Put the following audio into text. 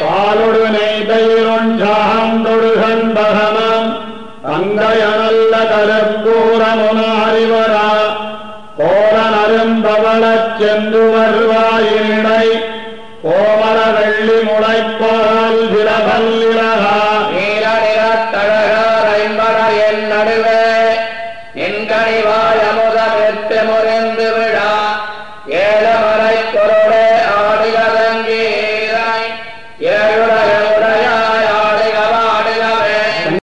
பாலொடுனை பெயரொன்றாம் தொடுகண்பகமாம் தங்கையனல்ல கலம்பூரமுன அறிவரா கோலனரும்பவளச் சென்று வருவாயினை கோமர வெள்ளி முளைப்பால் விலபல்லிலகா நீல நிறத்தழகர் ஐம்பர என் நடுவே. என்கணிவாயம Yeah,